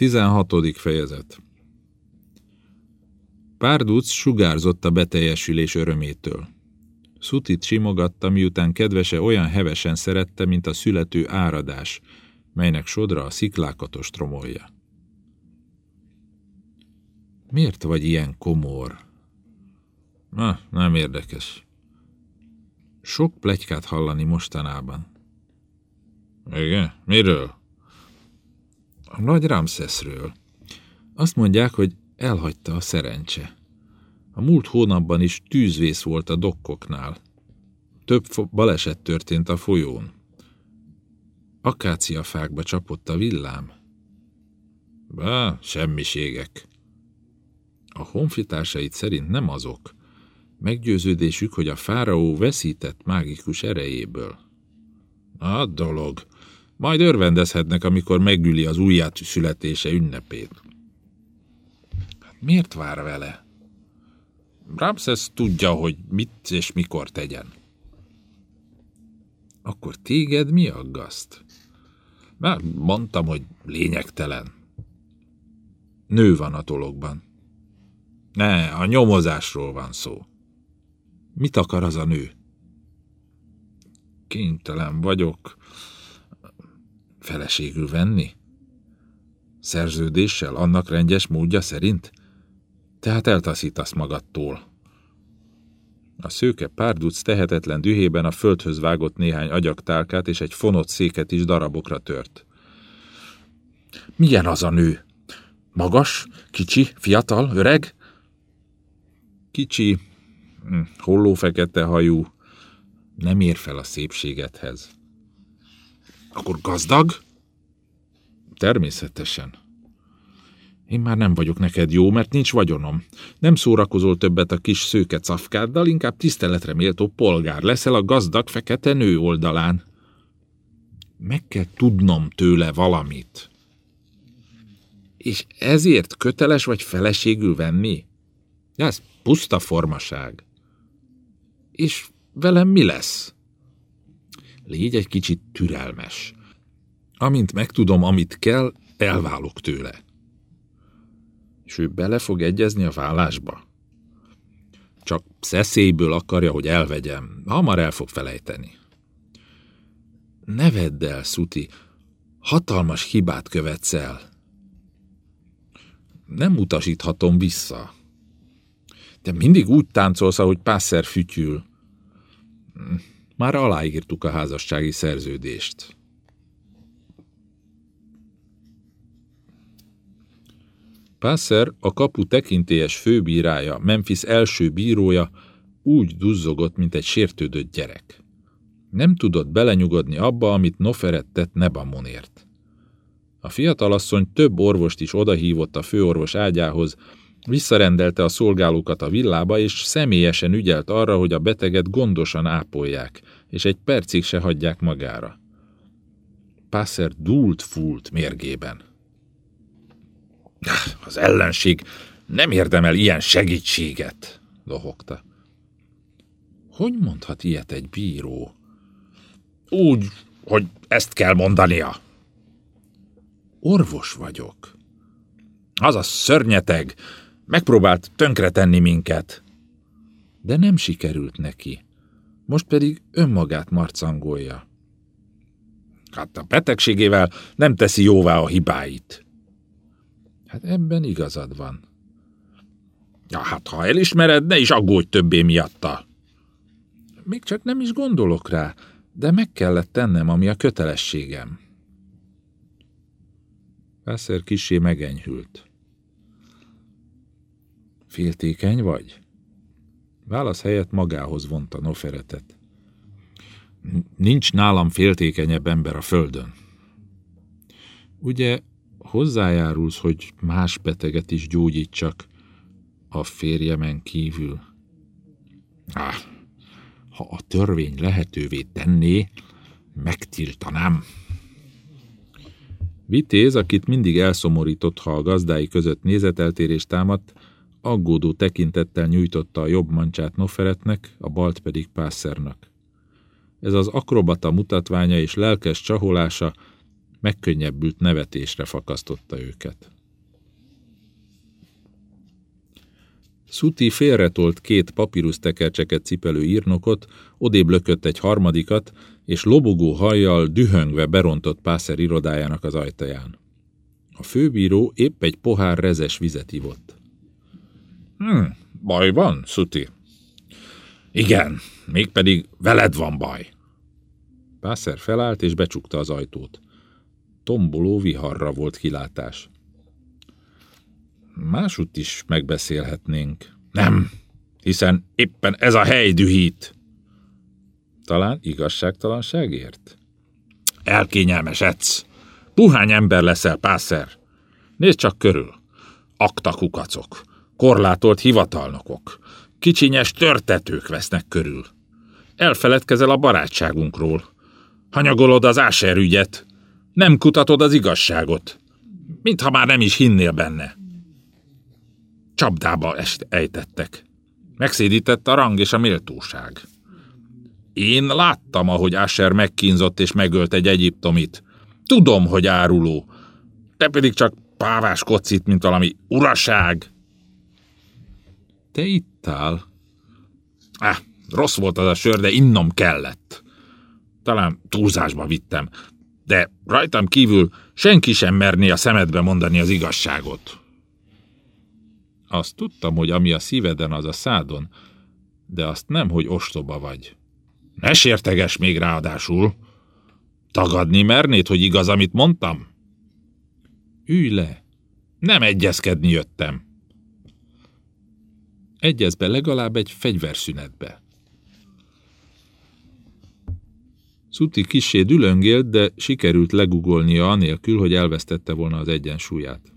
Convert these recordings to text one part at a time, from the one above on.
16. fejezet Párduc sugárzott a beteljesülés örömétől. Szutit simogatta, miután kedvese olyan hevesen szerette, mint a születő áradás, melynek sodra a sziklákat ostromolja. Miért vagy ilyen komor? Na, nem érdekes. Sok plegykát hallani mostanában. Igen? Miről? A nagy Ramszeszről. Azt mondják, hogy elhagyta a szerencse. A múlt hónapban is tűzvész volt a dokkoknál. Több baleset történt a folyón. Akáciafákba csapott a villám. Bá, semmiségek. A honfitársait szerint nem azok. Meggyőződésük, hogy a fáraó veszített mágikus erejéből. A dolog. Majd örvendezhetnek, amikor megüli az újját születése ünnepét. Hát miért vár vele? Ramses tudja, hogy mit és mikor tegyen. Akkor téged mi aggaszt? Már mondtam, hogy lényegtelen. Nő van a dologban. Ne, a nyomozásról van szó. Mit akar az a nő? Kénytelen vagyok feleségül venni? Szerződéssel, annak rendes módja szerint? Tehát eltaszítasz magadtól. A szőke párduc tehetetlen dühében a földhöz vágott néhány agyaktálkát és egy fonott széket is darabokra tört. Milyen az a nő? Magas, kicsi, fiatal, öreg? Kicsi, hm, hollófekete hajú, nem ér fel a szépségethez. Akkor gazdag? Természetesen. Én már nem vagyok neked jó, mert nincs vagyonom. Nem szórakozol többet a kis szőke cafkáddal, inkább tiszteletre méltó polgár leszel a gazdag fekete nő oldalán. Meg kell tudnom tőle valamit. És ezért köteles vagy feleségül venni? Ez puszta formaság. És velem mi lesz? Légy egy kicsit türelmes. Amint megtudom, amit kell, elválok tőle. És ő bele fog egyezni a vállásba? Csak szeszélyből akarja, hogy elvegyem. Hamar el fog felejteni. Ne vedd el, Szuti. Hatalmas hibát követsz el. Nem utasíthatom vissza. Te mindig úgy táncolsz, ahogy pászer fütyül. Már aláírtuk a házassági szerződést. Pászer, a kapu tekintélyes főbírája, Memphis első bírója úgy duzzogott, mint egy sértődött gyerek. Nem tudott belenyugodni abba, amit Noferet tett Nebamonért. A fiatalasszony több orvost is odahívott a főorvos ágyához, Visszarendelte a szolgálókat a villába, és személyesen ügyelt arra, hogy a beteget gondosan ápolják, és egy percig se hagyják magára. Pászer dúlt fúlt mérgében. Az ellenség nem érdemel ilyen segítséget, lohogta. Hogy mondhat ilyet egy bíró? Úgy, hogy ezt kell mondania. Orvos vagyok. Az a szörnyeteg, Megpróbált tönkretenni minket. De nem sikerült neki. Most pedig önmagát marcangolja. Hát a betegségével nem teszi jóvá a hibáit. Hát ebben igazad van. Ja, hát ha elismered, ne is aggódj többé miatta. Még csak nem is gondolok rá, de meg kellett tennem, ami a kötelességem. Vászer kisé megenyhült. Féltékeny vagy? Válasz helyett magához vonta Noferetet. Nincs nálam féltékenyebb ember a földön. Ugye hozzájárulsz, hogy más beteget is gyógyítsak a férjemen kívül. Ah, ha a törvény lehetővé tenné, megtiltanám. Vitéz, akit mindig elszomorított, ha a gazdái között nézeteltérés támadt, aggódó tekintettel nyújtotta a jobb mancsát Noferetnek, a balt pedig Pászernak. Ez az akrobata mutatványa és lelkes csaholása Megkönnyebbült nevetésre fakasztotta őket. Szuti félretolt két papírusztekercseket cipelő írnokot, odébb lökött egy harmadikat, és lobogó hajjal dühöngve berontott Pászer irodájának az ajtaján. A főbíró épp egy pohár rezes vizet ivott. Hm, baj van, Szuti? Igen, mégpedig veled van baj. Pászer felállt és becsukta az ajtót. Tomboló viharra volt kilátás. Másutt is megbeszélhetnénk. Nem, hiszen éppen ez a hely dühít. Talán igazságtalanságért? Elkényelmesedsz. Puhány ember leszel, pászer. Nézd csak körül. Aktakukacok, korlátolt hivatalnokok, kicsinyes törtetők vesznek körül. Elfeledkezel a barátságunkról. Hanyagolod az áser ügyet. Nem kutatod az igazságot. Mintha már nem is hinnél benne. Csapdába ejtettek. Megszédített a rang és a méltóság. Én láttam, ahogy Asher megkínzott és megölt egy egyiptomit. Tudom, hogy áruló. Te pedig csak pávás kocit, mint valami uraság. Te ittál? Ah, rossz volt az a sör, de innom kellett. Talán túlzásba vittem, de rajtam kívül senki sem merné a szemedbe mondani az igazságot. Azt tudtam, hogy ami a szíveden, az a szádon, de azt nem, hogy ostoba vagy. Ne sérteges még ráadásul. Tagadni mernéd, hogy igaz, amit mondtam? Ülj le. Nem egyezkedni jöttem. Egyez be legalább egy fegyverszünetbe. Szuti kisé dülöngélt, de sikerült legugolnia anélkül, hogy elvesztette volna az egyensúlyát.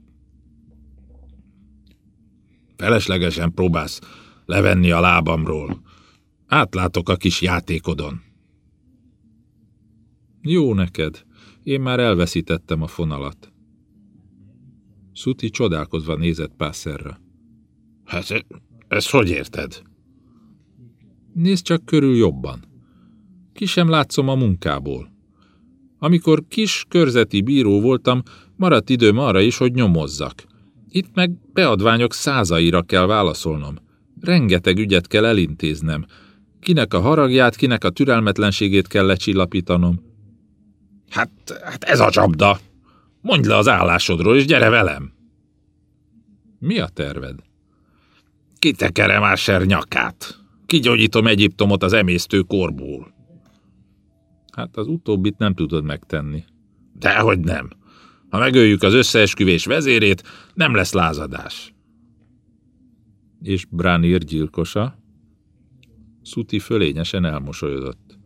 Feleslegesen próbálsz levenni a lábamról. Átlátok a kis játékodon. Jó neked. Én már elveszítettem a fonalat. Szuti csodálkozva nézett Pásszerre. Hát, ezt hogy érted? Nézd csak körül jobban. Ki sem látszom a munkából. Amikor kis körzeti bíró voltam, maradt időm arra is, hogy nyomozzak. Itt meg beadványok százaira kell válaszolnom. Rengeteg ügyet kell elintéznem. Kinek a haragját, kinek a türelmetlenségét kell lecsillapítanom. Hát, hát ez a csapda. Mondj le az állásodról, és gyere velem. Mi a terved? Kitekerem Ásser nyakát. Kigyógyítom Egyiptomot az emésztő korból. Hát az utóbbit nem tudod megtenni. Dehogy nem. Ha megöljük az összeesküvés vezérét, nem lesz lázadás. És Branir gyilkosa? Szuti fölényesen elmosolyodott.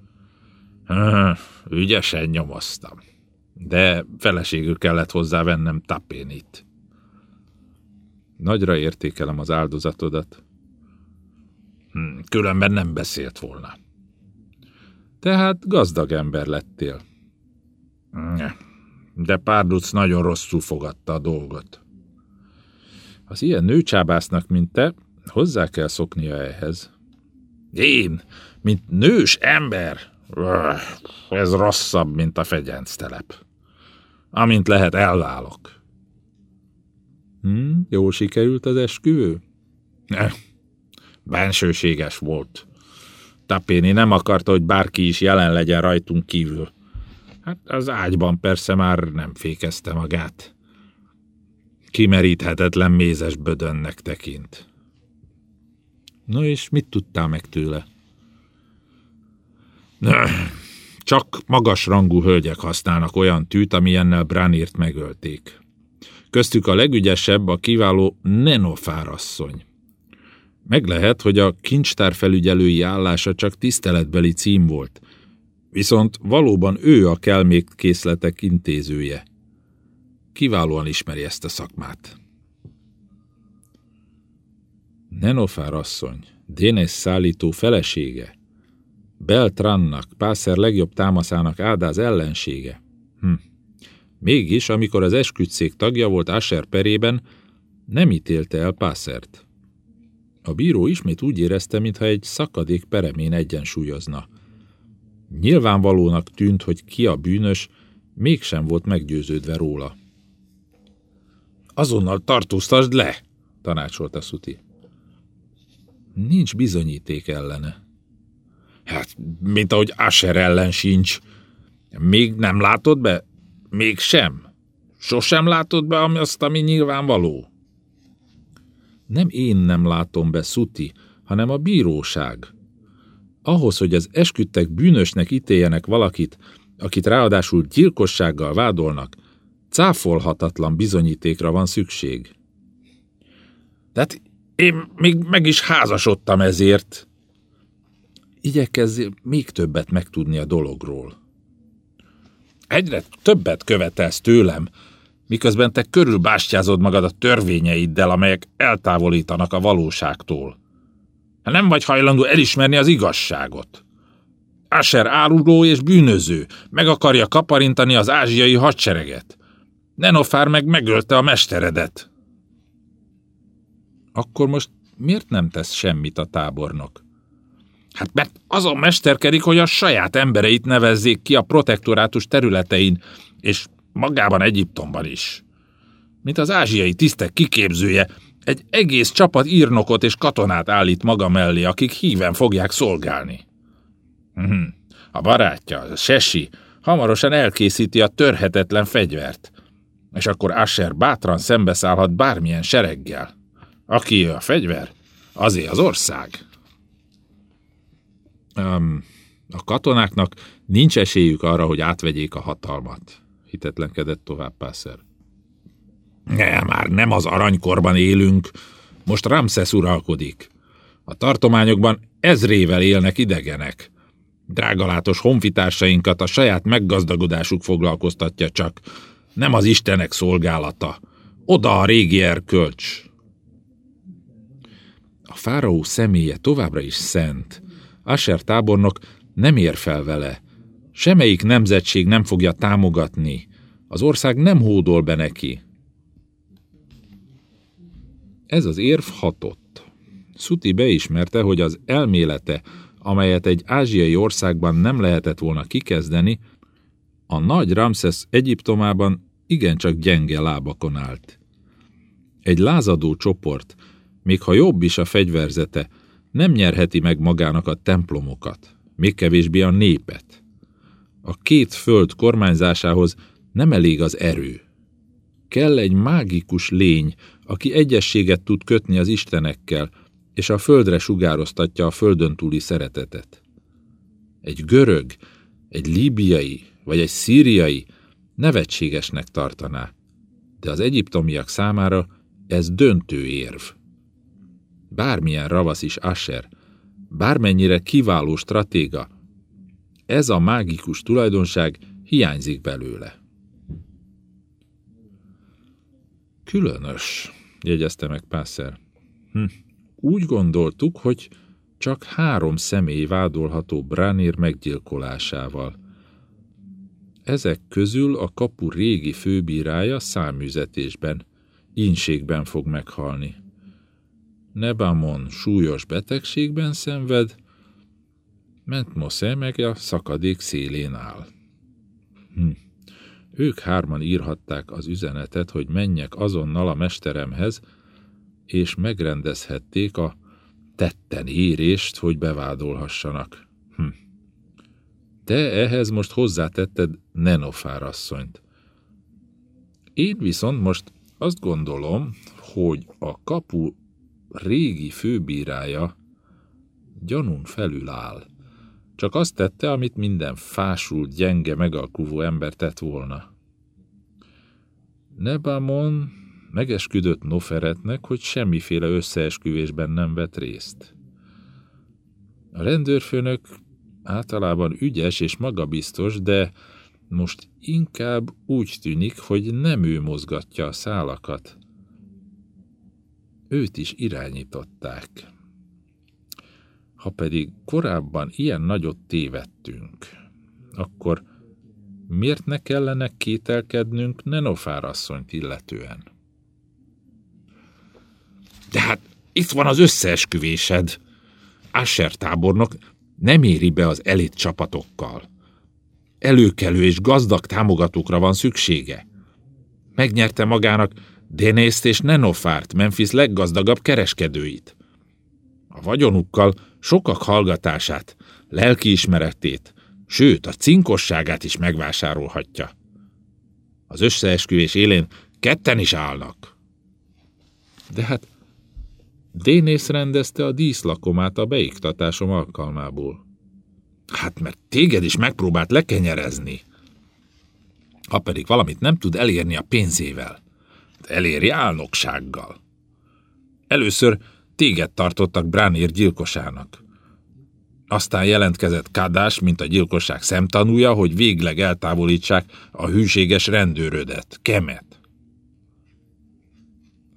Ügyesen nyomoztam. De feleségül kellett hozzá vennem tapénit. Nagyra értékelem az áldozatodat. Hm, különben nem beszélt volna. Tehát gazdag ember lettél. De Párduc nagyon rosszul fogadta a dolgot. Az ilyen nőcsábásznak, mint te, hozzá kell szoknia ehhez. Én, mint nős ember? Ez rosszabb, mint a fegyenctelep. Amint lehet, elválok. Hm, jól sikerült az esküvő? Ne, bensőséges volt. Tapéni nem akarta, hogy bárki is jelen legyen rajtunk kívül. Hát az ágyban persze már nem fékezte magát. Kimeríthetetlen mézes bödönnek tekint. No és mit tudtál meg tőle? Csak magas rangú hölgyek használnak olyan tűt, amilyennel Branírt megölték. Köztük a legügyesebb a kiváló Nenofárasszony. Meg lehet, hogy a kincstár felügyelői állása csak tiszteletbeli cím volt, viszont valóban ő a kelmék készletek intézője. Kiválóan ismeri ezt a szakmát. Nenofár asszony, Dénes szállító felesége, Beltrannak, Pászer legjobb támaszának Ádáz ellensége. Hm. Mégis, amikor az esküdszék tagja volt Asher perében, nem ítélte el Pászert. A bíró ismét úgy érezte, mintha egy szakadék peremén egyensúlyozna. Nyilvánvalónak tűnt, hogy ki a bűnös, Mégsem volt meggyőződve róla. Azonnal tartóztasd le, tanácsolta Szuti. Nincs bizonyíték ellene. Hát, mint ahogy Asher ellen sincs. Még nem látod be? Még sem? Sosem látod be ami azt, ami nyilvánvaló? Nem én nem látom be, Szuti, hanem a bíróság. Ahhoz, hogy az esküdtek bűnösnek ítéljenek valakit, akit ráadásul gyilkossággal vádolnak, cáfolhatatlan bizonyítékra van szükség. Tehát én még meg is házasodtam ezért. Igyekezz még többet megtudni a dologról. Egyre többet követelsz tőlem, miközben te körülbástyázod magad a törvényeiddel, amelyek eltávolítanak a valóságtól. Nem vagy hajlandó elismerni az igazságot. Asher áruló és bűnöző, meg akarja kaparintani az ázsiai hadsereget. Nenofár meg megölte a mesteredet. Akkor most miért nem tesz semmit a tábornok? Hát mert azon mesterkedik, hogy a saját embereit nevezzék ki a protektorátus területein, és magában Egyiptomban is. Mint az ázsiai tisztek kiképzője, egy egész csapat írnokot és katonát állít maga mellé, akik híven fogják szolgálni. Mhm. A barátja, a Sesi, hamarosan elkészíti a törhetetlen fegyvert, és akkor Asher bátran szembeszállhat bármilyen sereggel. Aki a fegyver, azé az ország. A katonáknak nincs esélyük arra, hogy átvegyék a hatalmat, hitetlenkedett tovább Pászer. Ne, már nem az aranykorban élünk, most Ramszesz uralkodik. A tartományokban ezrével élnek idegenek. Drágalátos honfitársainkat a saját meggazdagodásuk foglalkoztatja csak, nem az Istenek szolgálata. Oda a régi erkölcs. A fáraó személye továbbra is szent. Asher tábornok nem ér fel vele. Semmelyik nemzetség nem fogja támogatni. Az ország nem hódol be neki. Ez az érv hatott. Szuti beismerte, hogy az elmélete, amelyet egy ázsiai országban nem lehetett volna kikezdeni, a nagy Ramszesz Egyiptomában igencsak gyenge lábakon állt. Egy lázadó csoport, még ha jobb is a fegyverzete, nem nyerheti meg magának a templomokat, még kevésbé a népet. A két föld kormányzásához nem elég az erő. Kell egy mágikus lény, aki egyességet tud kötni az istenekkel, és a földre sugároztatja a földön túli szeretetet. Egy görög, egy líbiai vagy egy szíriai nevetségesnek tartaná, de az egyiptomiak számára ez döntő érv. Bármilyen ravasz is Asher, bármennyire kiváló stratéga, ez a mágikus tulajdonság hiányzik belőle. Különös, jegyezte meg Pászer. Hm. Úgy gondoltuk, hogy csak három személy vádolható Branir meggyilkolásával. Ezek közül a kapu régi főbírája száműzetésben, ínségben fog meghalni. Nebamon súlyos betegségben szenved, Mentmosze meg a szakadék szélén áll. Hm. Ők hárman írhatták az üzenetet, hogy menjek azonnal a mesteremhez, és megrendezhették a tetten érést, hogy bevádolhassanak. Hm. Te ehhez most hozzátetted Nenofár asszonyt. Én viszont most azt gondolom, hogy a kapu régi főbírája gyanún felül áll. Csak azt tette, amit minden fásult, gyenge, megalkuvó ember tett volna. Nebamon megesküdött Noferetnek, hogy semmiféle összeesküvésben nem vett részt. A rendőrfőnök általában ügyes és magabiztos, de most inkább úgy tűnik, hogy nem ő mozgatja a szálakat. Őt is irányították. Ha pedig korábban ilyen nagyot tévedtünk, akkor miért ne kellene kételkednünk Nenofár asszonyt illetően? De hát itt van az összeesküvésed. Asher tábornok nem éri be az elit csapatokkal. előkelő és gazdag támogatókra van szüksége. Megnyerte magának Dénészt és Nenofárt, Memphis leggazdagabb kereskedőit. A vagyonukkal sokak hallgatását, lelkiismeretét, sőt a cinkosságát is megvásárolhatja. Az összeesküvés élén ketten is állnak. De hát Dénész rendezte a díszlakomát a beiktatásom alkalmából. Hát mert téged is megpróbált lekenyerezni. Ha pedig valamit nem tud elérni a pénzével, eléri álnoksággal. Először téged tartottak Bránér gyilkosának. Aztán jelentkezett Kádás, mint a gyilkosság szemtanúja, hogy végleg eltávolítsák a hűséges rendőrödet, Kemet.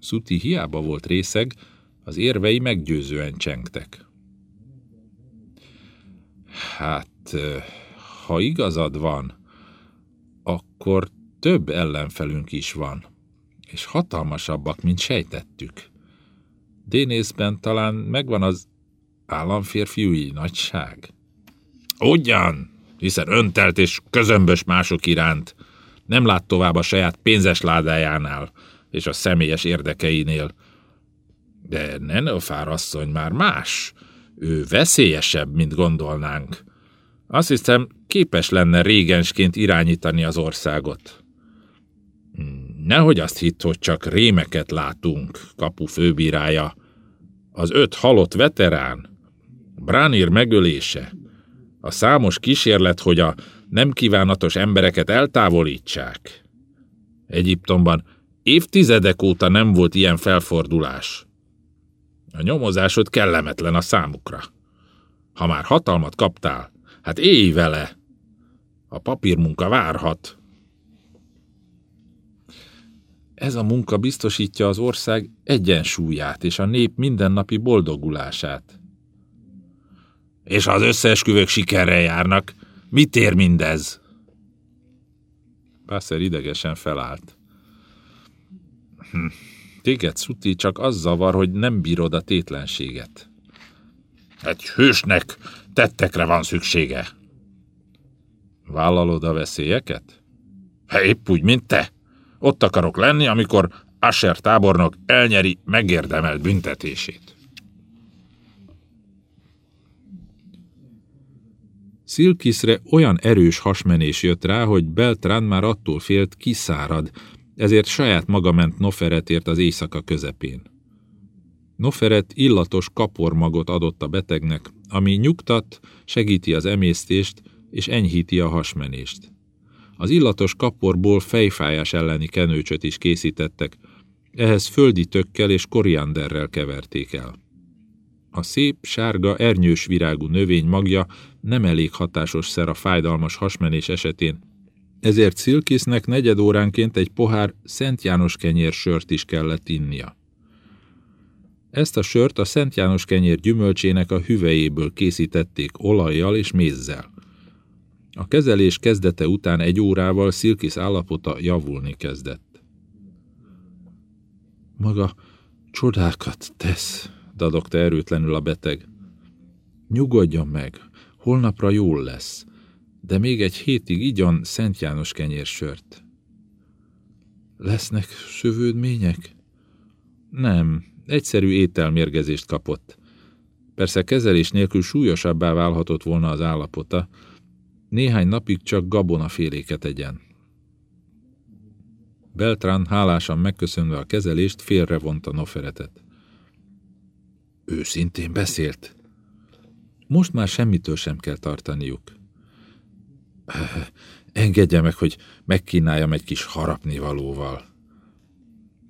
Szuti hiába volt részeg, az érvei meggyőzően csengtek. Hát, ha igazad van, akkor több ellenfelünk is van, és hatalmasabbak, mint sejtettük. Dénészben talán megvan az államférfiúi nagyság. Ugyan, hiszen öntelt és közömbös mások iránt. Nem lát tovább a saját pénzes ládájánál és a személyes érdekeinél. De Nenofár asszony már más. Ő veszélyesebb, mint gondolnánk. Azt hiszem, képes lenne régensként irányítani az országot. Nehogy azt hitt, hogy csak rémeket látunk, kapu főbírája. Az öt halott veterán, Bránir megölése, a számos kísérlet, hogy a nem kívánatos embereket eltávolítsák. Egyiptomban évtizedek óta nem volt ilyen felfordulás. A nyomozásod kellemetlen a számukra. Ha már hatalmat kaptál, hát élj vele! A papírmunka várhat. Ez a munka biztosítja az ország egyensúlyát és a nép mindennapi boldogulását. És ha az összeesküvők sikerrel járnak, mit ér mindez? Pászer idegesen felállt. Hm. Téged, Szuti, csak az zavar, hogy nem bírod a tétlenséget. Egy hősnek tettekre van szüksége. Vállalod a veszélyeket? Épp úgy, mint te. Ott akarok lenni, amikor Asher tábornok elnyeri megérdemelt büntetését. Szilkiszre olyan erős hasmenés jött rá, hogy Beltrán már attól félt kiszárad, ezért saját maga ment Noferetért az éjszaka közepén. Noferet illatos kapormagot adott a betegnek, ami nyugtat, segíti az emésztést és enyhíti a hasmenést. Az illatos kaporból fejfájás elleni kenőcsöt is készítettek, ehhez földi tökkel és korianderrel keverték el. A szép, sárga, ernyős virágú növény magja nem elég hatásos szer a fájdalmas hasmenés esetén, ezért Szilkisznek negyed óránként egy pohár Szent János kenyér sört is kellett innia. Ezt a sört a Szent János kenyér gyümölcsének a hüvejéből készítették olajjal és mézzel. A kezelés kezdete után egy órával Szilkisz állapota javulni kezdett. Maga csodákat tesz, dadogta erőtlenül a beteg. Nyugodjon meg, holnapra jól lesz, de még egy hétig igyon Szent János kenyérsört. Lesznek szövődmények? Nem, egyszerű ételmérgezést kapott. Persze kezelés nélkül súlyosabbá válhatott volna az állapota, néhány napig csak gabonaféléket egyen. Beltrán hálásan megköszönve a kezelést félrevonta Noferetet. Őszintén beszélt. Most már semmitől sem kell tartaniuk. Engedje meg, hogy megkínáljam egy kis harapnivalóval.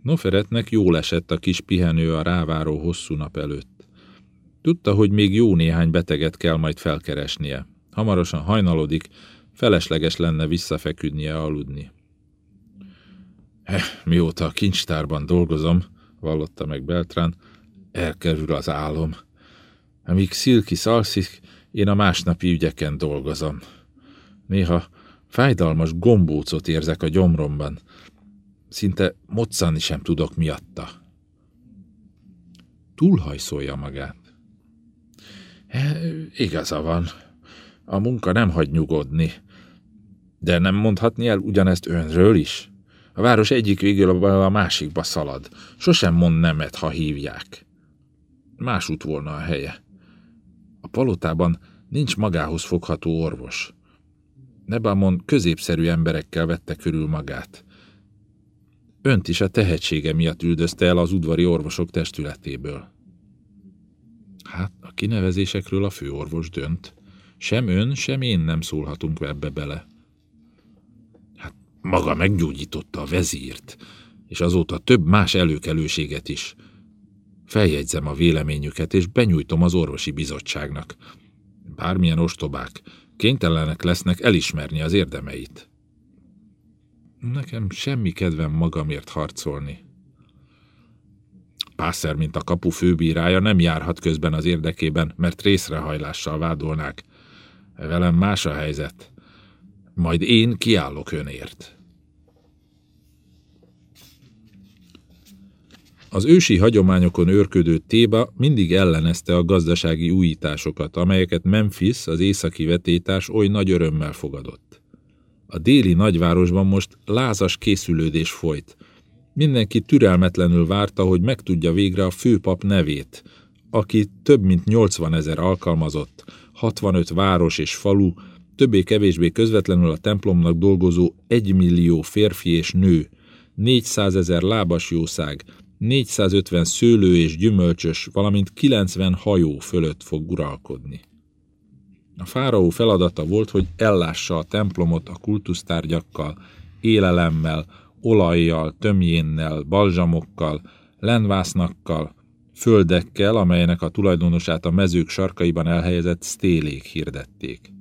Noferetnek jól esett a kis pihenő a ráváró hosszú nap előtt. Tudta, hogy még jó néhány beteget kell majd felkeresnie. Hamarosan hajnalodik, felesleges lenne visszafeküdnie aludni. Eh, mióta a kincstárban dolgozom, vallotta meg Beltrán, elkerül az álom. Amíg Szilki szalszik, én a másnapi ügyeken dolgozom. Néha fájdalmas gombócot érzek a gyomromban. Szinte moccani sem tudok miatta. Túlhajszolja magát. E, igaza van. A munka nem hagy nyugodni. De nem mondhatni el ugyanezt önről is? A város egyik végül a másikba szalad. Sosem mond nemet, ha hívják. Másút volna a helye. A palotában nincs magához fogható orvos. Nebamon középszerű emberekkel vette körül magát. Önt is a tehetsége miatt üldözte el az udvari orvosok testületéből. Hát, a kinevezésekről a főorvos dönt. Sem ön, sem én nem szólhatunk ebbe bele. Hát maga meggyógyította a vezírt, és azóta több más előkelőséget is. Feljegyzem a véleményüket, és benyújtom az orvosi bizottságnak. Bármilyen ostobák, kénytelenek lesznek elismerni az érdemeit. Nekem semmi kedvem magamért harcolni. Pászer, mint a kapu főbírája, nem járhat közben az érdekében, mert részrehajlással vádolnák. Velem más a helyzet. Majd én kiállok önért. Az ősi hagyományokon őrködő Téba mindig ellenezte a gazdasági újításokat, amelyeket Memphis, az északi vetétás oly nagy örömmel fogadott. A déli nagyvárosban most lázas készülődés folyt. Mindenki türelmetlenül várta, hogy megtudja végre a főpap nevét, aki több mint 80 ezer alkalmazott, 65 város és falu, többé-kevésbé közvetlenül a templomnak dolgozó egymillió férfi és nő, 400 ezer lábas jószág, 450 szőlő és gyümölcsös, valamint 90 hajó fölött fog uralkodni. A fáraó feladata volt, hogy ellássa a templomot a kultusztárgyakkal, élelemmel, olajjal, tömjénnel, balzsamokkal, lenvásznakkal, földekkel, amelynek a tulajdonosát a mezők sarkaiban elhelyezett sztélék hirdették.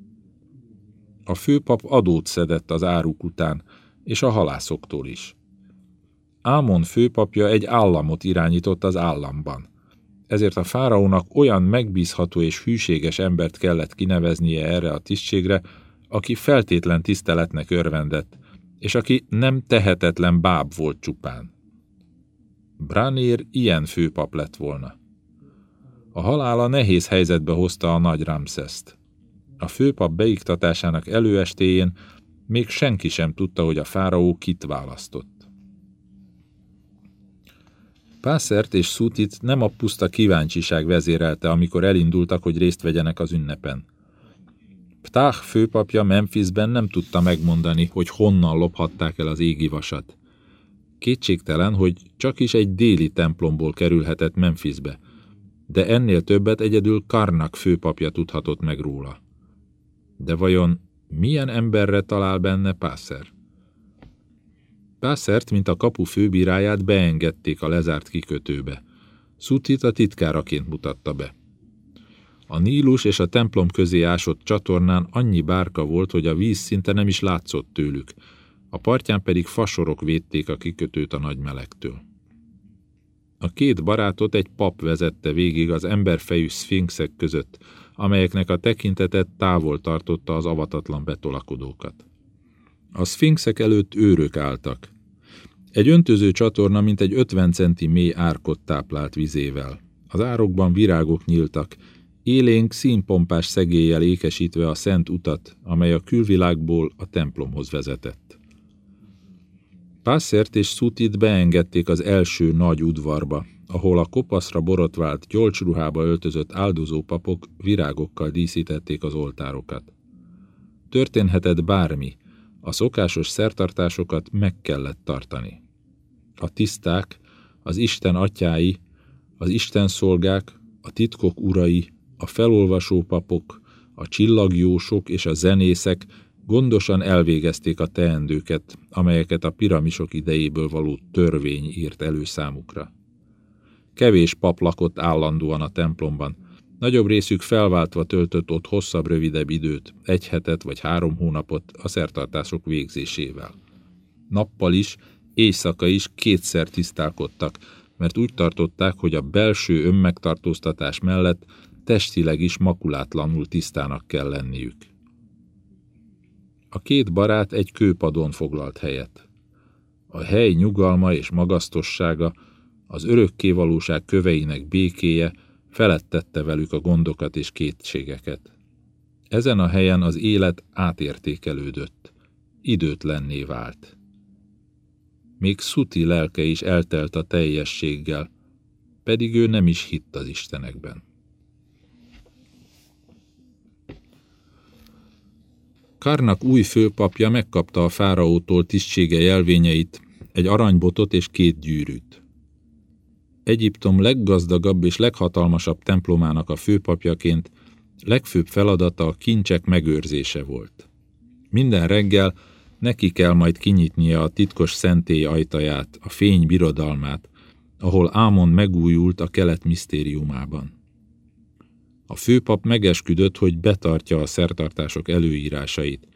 A főpap adót szedett az áruk után, és a halászoktól is. Ámon főpapja egy államot irányított az államban. Ezért a fáraónak olyan megbízható és hűséges embert kellett kineveznie erre a tisztségre, aki feltétlen tiszteletnek örvendett, és aki nem tehetetlen báb volt csupán. Branér ilyen főpap lett volna. A halála nehéz helyzetbe hozta a nagy Ramszeszt. A főpap beiktatásának előestéjén még senki sem tudta, hogy a fáraó kit választott. Pászert és Szutit nem a puszta kíváncsiság vezérelte, amikor elindultak, hogy részt vegyenek az ünnepen. Ptah főpapja Memphisben nem tudta megmondani, hogy honnan lophatták el az égi vasat. Kétségtelen, hogy csak is egy déli templomból kerülhetett Memphisbe, de ennél többet egyedül Karnak főpapja tudhatott meg róla. De vajon milyen emberre talál benne Pászer? Pászert, mint a kapu főbíráját beengedték a lezárt kikötőbe. Szutit a titkáraként mutatta be. A Nílus és a templom közé ásott csatornán annyi bárka volt, hogy a víz szinte nem is látszott tőlük, a partján pedig fasorok védték a kikötőt a nagy melegtől. A két barátot egy pap vezette végig az emberfejű szfinxek között, amelyeknek a tekintetet távol tartotta az avatatlan betolakodókat. A szfinxek előtt őrök álltak. Egy öntöző csatorna mint egy 50 centi mély árkot táplált vizével. Az árokban virágok nyíltak, élénk színpompás szegéllyel ékesítve a szent utat, amely a külvilágból a templomhoz vezetett. Pászert és Szutit beengedték az első nagy udvarba, ahol a kopaszra borotvált, gyolcsruhába öltözött áldozópapok virágokkal díszítették az oltárokat. Történhetett bármi, a szokásos szertartásokat meg kellett tartani. A tiszták, az Isten atyái, az Isten szolgák, a titkok urai, a felolvasó papok, a csillagjósok és a zenészek gondosan elvégezték a teendőket, amelyeket a piramisok idejéből való törvény írt elő számukra. Kevés pap lakott állandóan a templomban, Nagyobb részük felváltva töltött ott hosszabb-rövidebb időt, egy hetet vagy három hónapot a szertartások végzésével. Nappal is, éjszaka is kétszer tisztálkodtak, mert úgy tartották, hogy a belső önmegtartóztatás mellett testileg is makulátlanul tisztának kell lenniük. A két barát egy kőpadon foglalt helyet. A hely nyugalma és magasztossága, az örökkévalóság köveinek békéje, Felettette velük a gondokat és kétségeket. Ezen a helyen az élet átértékelődött. időtlenné vált. Még Szuti lelke is eltelt a teljességgel, pedig ő nem is hitt az istenekben. Karnak új főpapja megkapta a fáraótól tisztsége jelvényeit, egy aranybotot és két gyűrűt. Egyiptom leggazdagabb és leghatalmasabb templomának a főpapjaként legfőbb feladata a kincsek megőrzése volt. Minden reggel neki kell majd kinyitnia a titkos szentély ajtaját, a fény birodalmát, ahol Ámon megújult a kelet misztériumában. A főpap megesküdött, hogy betartja a szertartások előírásait,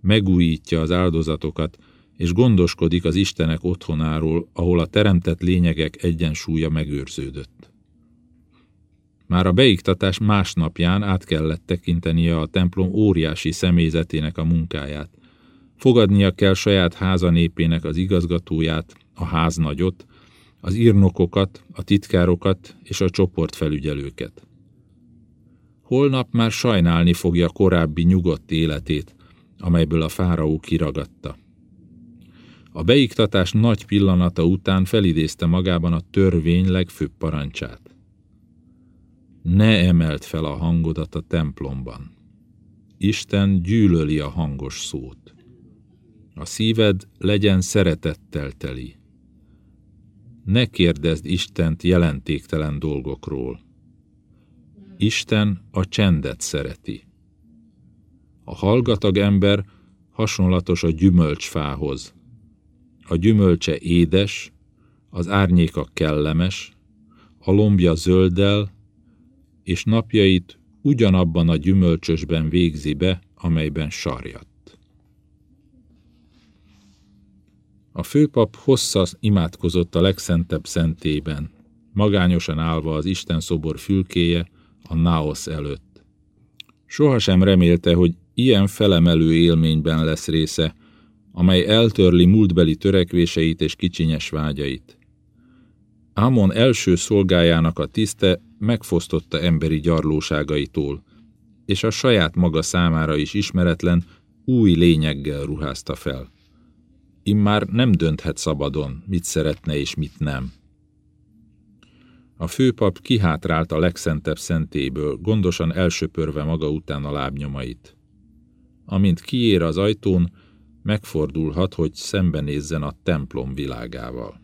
megújítja az áldozatokat, és gondoskodik az Istenek otthonáról, ahol a teremtett lényegek egyensúlya megőrződött. Már a beiktatás másnapján át kellett tekintenie a templom óriási személyzetének a munkáját. Fogadnia kell saját háza népének az igazgatóját, a háznagyot, az írnokokat, a titkárokat és a csoportfelügyelőket. Holnap már sajnálni fogja korábbi nyugodt életét, amelyből a fáraó kiragadta. A beiktatás nagy pillanata után felidézte magában a törvény legfőbb parancsát. Ne emelt fel a hangodat a templomban. Isten gyűlöli a hangos szót. A szíved legyen szeretettel teli. Ne kérdezd Istent jelentéktelen dolgokról. Isten a csendet szereti. A hallgatag ember hasonlatos a gyümölcsfához. A gyümölcse édes, az árnyéka kellemes, a lombja zölddel, és napjait ugyanabban a gyümölcsösben végzi be, amelyben sarjat. A főpap hosszas imádkozott a legszentebb szentében, magányosan állva az Isten szobor fülkéje a Naos előtt. Sohasem remélte, hogy ilyen felemelő élményben lesz része, amely eltörli múltbeli törekvéseit és kicsinyes vágyait. Ámon első szolgájának a tiszte megfosztotta emberi gyarlóságaitól, és a saját maga számára is ismeretlen, új lényeggel ruházta fel. Immár nem dönthet szabadon, mit szeretne és mit nem. A főpap kihátrált a legszentebb szentéből, gondosan elsöpörve maga után a lábnyomait. Amint kiér az ajtón, megfordulhat, hogy szembenézzen a templom világával.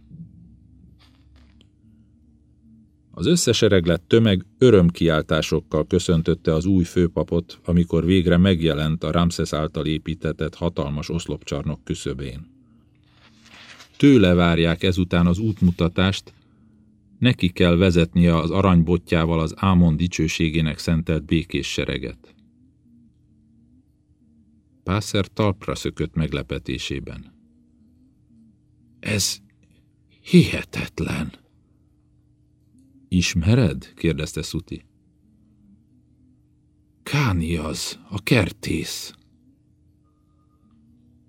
Az összesereglett tömeg örömkiáltásokkal köszöntötte az új főpapot, amikor végre megjelent a Ramszesz által építetett hatalmas oszlopcsarnok küszöbén. Tőle várják ezután az útmutatást, neki kell vezetnie az aranybotjával az Ámon dicsőségének szentelt békés sereget. Pászer talpra szökött meglepetésében. Ez hihetetlen! Ismered? kérdezte Szuti. Káni az, a kertész.